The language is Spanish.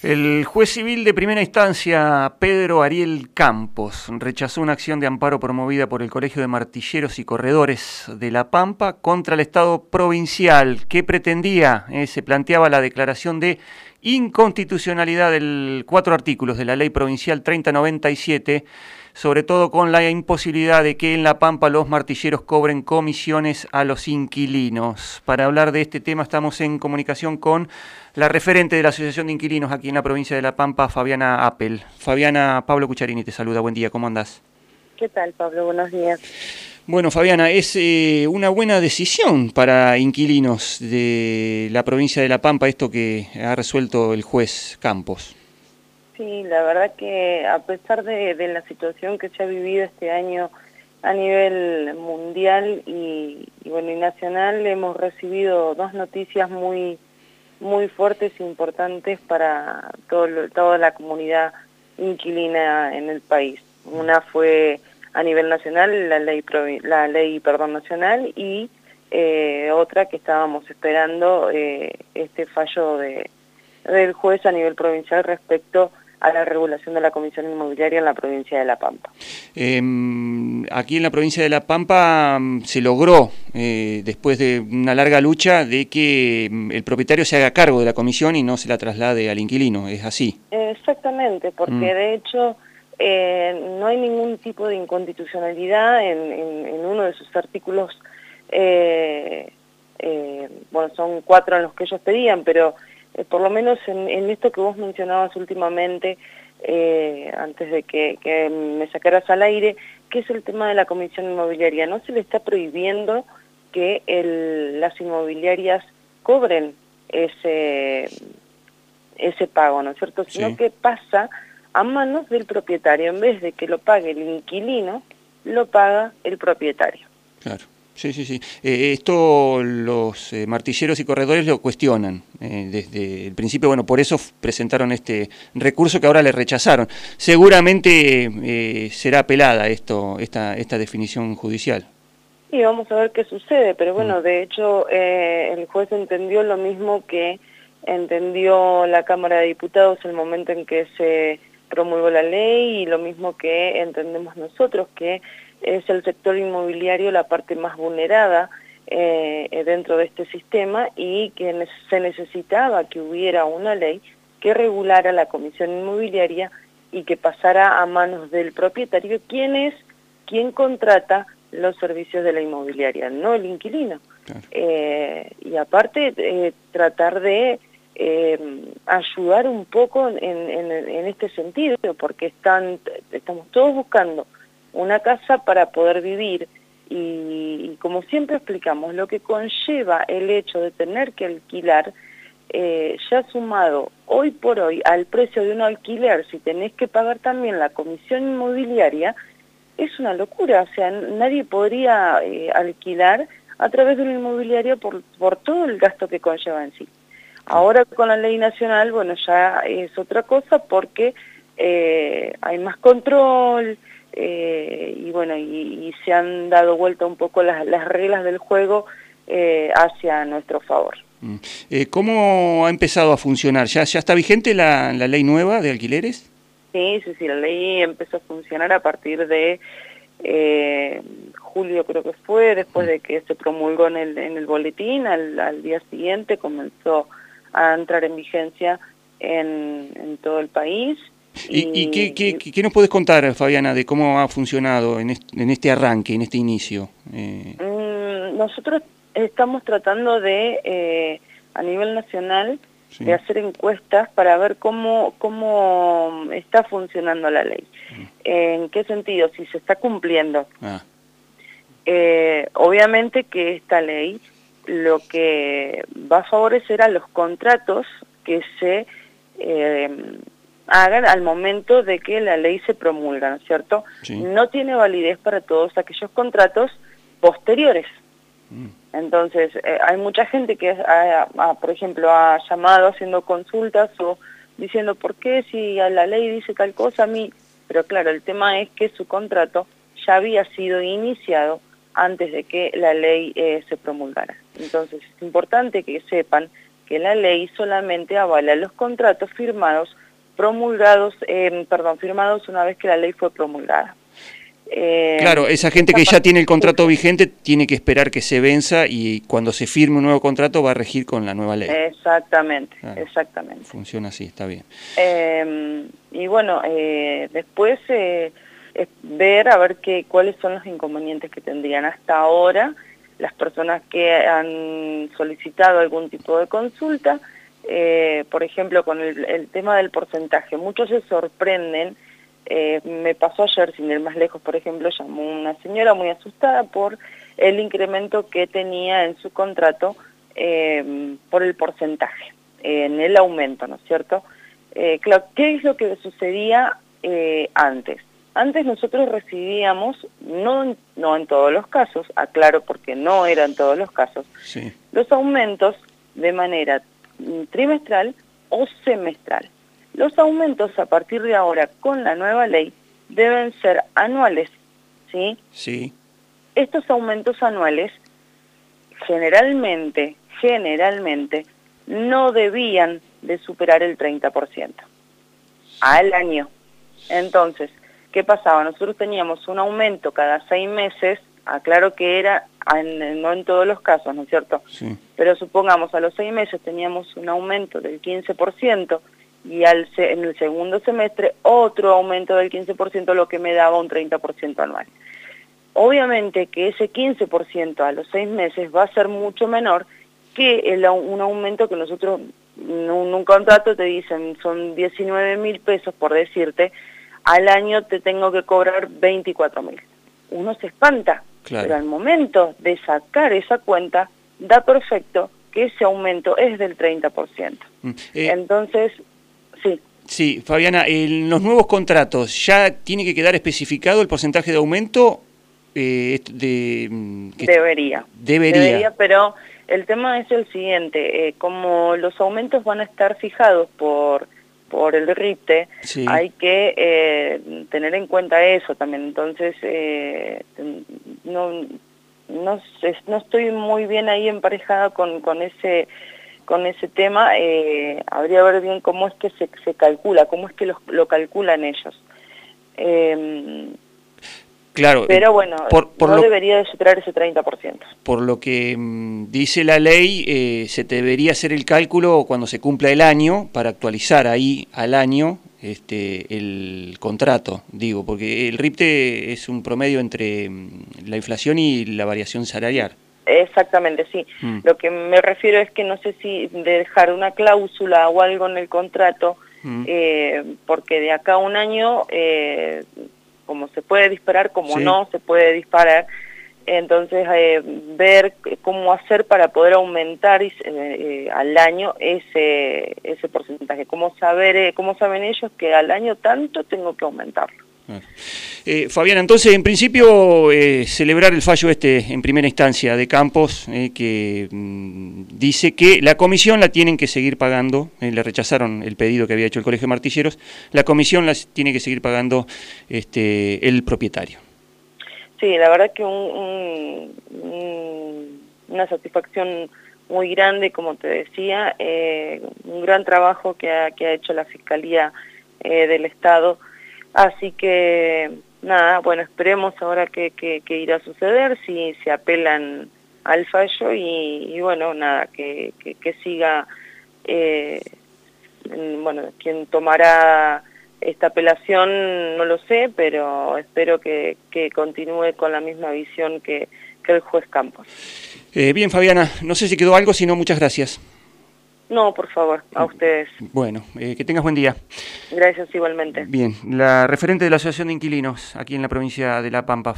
El juez civil de primera instancia, Pedro Ariel Campos, rechazó una acción de amparo promovida por el Colegio de Martilleros y Corredores de La Pampa contra el Estado provincial. Que pretendía, eh, se planteaba la declaración de inconstitucionalidad de cuatro artículos de la Ley Provincial 3097 sobre todo con la imposibilidad de que en La Pampa los martilleros cobren comisiones a los inquilinos. Para hablar de este tema estamos en comunicación con la referente de la Asociación de Inquilinos aquí en la provincia de La Pampa, Fabiana Appel. Fabiana, Pablo Cucharini te saluda, buen día, ¿cómo andás? ¿Qué tal, Pablo? Buenos días. Bueno, Fabiana, es eh, una buena decisión para inquilinos de la provincia de La Pampa esto que ha resuelto el juez Campos. Sí, la verdad que a pesar de, la situación que se ha vivido este año a nivel mundial y, bueno y nacional, hemos recibido dos noticias muy muy fuertes e importantes para todo, toda la comunidad inquilina en el país. Una fue a nivel nacional la ley la ley perdón nacional y eh, otra que estábamos esperando eh, este fallo de del juez a nivel provincial respecto a la regulación de la Comisión Inmobiliaria en la provincia de La Pampa. Em, aquí en la provincia de La Pampa mm, se logró, eh, después de una larga lucha, de que mm, el propietario se haga cargo de la comisión y no se la traslade al inquilino, ¿es así? Exactamente, porque mm. de hecho eh, no hay ningún tipo de inconstitucionalidad en, uno de sus artículos, eh, bueno, son cuatro en los que ellos pedían, pero eh, por lo menos en, esto que vos mencionabas últimamente, eh, antes de que, me sacaras al aire, que es el tema de la comisión inmobiliaria. No se le está prohibiendo que las inmobiliarias cobren ese, ese pago, ¿no es cierto? Sino que pasa a manos del propietario. En vez de que lo pague el inquilino, lo paga el propietario. Claro. Sí, sí, sí. Eh, esto los eh, martilleros y corredores lo cuestionan eh, desde el principio. Bueno, por eso presentaron este recurso que ahora le rechazaron. Seguramente será apelada esto, esta, esta definición judicial. Sí, vamos a ver qué sucede, pero bueno, mm. de hecho el juez entendió lo mismo que entendió la Cámara de Diputados el momento en que se promulgó la ley y lo mismo que entendemos nosotros, que es el sector inmobiliario la parte más vulnerada eh, dentro de este sistema y que se necesitaba que hubiera una ley que regulara la comisión inmobiliaria y que pasara a manos del propietario, quien es quien contrata los servicios de la inmobiliaria, no el inquilino. Eh, y aparte, eh, tratar de ayudar un poco en, en, este sentido, porque están, estamos todos buscando una casa para poder vivir y, como siempre explicamos, lo que conlleva el hecho de tener que alquilar, eh, ya sumado hoy por hoy al precio de un alquiler, si tenés que pagar también la comisión inmobiliaria, es una locura, o sea, nadie podría eh, alquilar a través de una inmobiliaria por, por todo el gasto que conlleva en sí. Ahora con la ley nacional, bueno, ya es otra cosa porque eh, hay más control, eh, y bueno, y, se han dado vuelta un poco las, reglas del juego eh, hacia nuestro favor. Mm. Eh, ¿Cómo ha empezado a funcionar? ¿Ya, ya está vigente la, ley nueva de alquileres? Sí, sí, sí, la ley empezó a funcionar a partir de julio creo que fue, después mm. de que se promulgó en el, en el boletín, al, día siguiente comenzó a entrar en vigencia en, en todo el país ¿Y, qué, qué, nos puedes contar, Fabiana, de cómo ha funcionado en este, arranque, en este inicio? Eh, mm, nosotros estamos tratando de, eh, a nivel nacional, de hacer encuestas para ver cómo, cómo está funcionando la ley. Mm. ¿En qué sentido? Si se está cumpliendo. Ah. Eh, obviamente que esta ley lo que va a favorecer a los contratos que se hagan al momento de que la ley se promulga, ¿no es cierto? No tiene validez para todos aquellos contratos posteriores. Mm. Entonces, eh, hay mucha gente que, por ejemplo, ha llamado haciendo consultas o diciendo, ¿por qué si a la ley dice tal cosa a mí? Pero claro, el tema es que su contrato ya había sido iniciado antes de que la ley eh, se promulgara. Entonces, es importante que sepan que la ley solamente avala los contratos firmados, promulgados, eh, perdón, firmados una vez que la ley fue promulgada. Eh, claro, esa gente que ya tiene el contrato vigente tiene que esperar que se venza y cuando se firme un nuevo contrato va a regir con la nueva ley. Exactamente, exactamente. Funciona así, está bien. Em, y bueno, eh, después es ver a ver qué, cuáles son los inconvenientes que tendrían hasta ahora las personas que han solicitado algún tipo de consulta, eh, por ejemplo, con el, tema del porcentaje. Muchos se sorprenden, eh, me pasó ayer, sin ir más lejos, por ejemplo, llamó una señora muy asustada por el incremento que tenía en su contrato eh, por el porcentaje, en el aumento, ¿no es cierto? claro, ¿qué es lo que sucedía antes? Antes nosotros recibíamos, no, no en todos los casos, aclaro porque no eran todos los casos, los aumentos de manera trimestral o semestral. Los aumentos a partir de ahora con la nueva ley deben ser anuales, ¿sí? Sí. Estos aumentos anuales generalmente, generalmente, no debían de superar el 30% al año. Entonces, ¿qué pasaba? Nosotros teníamos un aumento cada seis meses, aclaro que era, no en todos los casos, ¿no es cierto? Sí. Pero supongamos, a los seis meses teníamos un aumento del 15% y al, en el segundo semestre otro aumento del 15%, lo que me daba un 30% anual. Obviamente que ese 15% a los seis meses va a ser mucho menor que el, un aumento que nosotros, en un contrato te dicen son 19 mil pesos, por decirte, al año te tengo que cobrar 24 mil. Uno se espanta, pero al momento de sacar esa cuenta, da perfecto que ese aumento es del 30%. Mm, eh, Entonces, sí. Sí, Fabiana, en los nuevos contratos, ¿ya tiene que quedar especificado el porcentaje de aumento? Eh, de, mm, debería, debería. Debería, pero el tema es el siguiente, eh, como los aumentos van a estar fijados por por el RIPTE, hay que eh, tener en cuenta eso también. Entonces, eh, no, no, no estoy muy bien ahí emparejada con, con ese con ese tema, eh, habría que ver bien cómo es que se, se calcula, cómo es que lo, lo calculan ellos. Claro. Pero bueno, no debería de superar ese 30%. Por lo que mm, dice la ley, eh, se debería hacer el cálculo cuando se cumpla el año para actualizar ahí al año este, el contrato, digo, porque el RIPTE es un promedio entre mm, la inflación y la variación salarial. Exactamente, sí. Mm. Lo que me refiero es que no sé si dejar una cláusula o algo en el contrato, eh, porque de acá a un año eh, como se puede disparar, como no se puede disparar. Entonces, eh, ver cómo hacer para poder aumentar eh, al año ese, ese porcentaje. Cómo, saber, eh, cómo saben ellos que al año tanto tengo que aumentarlo. Eh, Fabiana, entonces, en principio, eh, celebrar el fallo este en primera instancia de Campos, eh, que mm, dice que la comisión la tienen que seguir pagando, le rechazaron el pedido que había hecho el Colegio Martilleros, la comisión la tiene que seguir pagando este, el propietario. Sí, la verdad que una satisfacción muy grande, como te decía, un gran trabajo que ha, que ha hecho la Fiscalía del Estado, Así que, nada, bueno, esperemos ahora qué que, irá a suceder, si se apelan al fallo y, bueno, nada, que, que siga, eh, bueno, quien tomará esta apelación no lo sé, pero espero que, que continúe con la misma visión que, que el juez Campos. Eh, bien, Fabiana, no sé si quedó algo, si no, muchas gracias. No, por favor, a ustedes. Bueno, eh, que tengas buen día. Gracias igualmente. Bien, la referente de la Asociación de Inquilinos aquí en la provincia de La Pampa.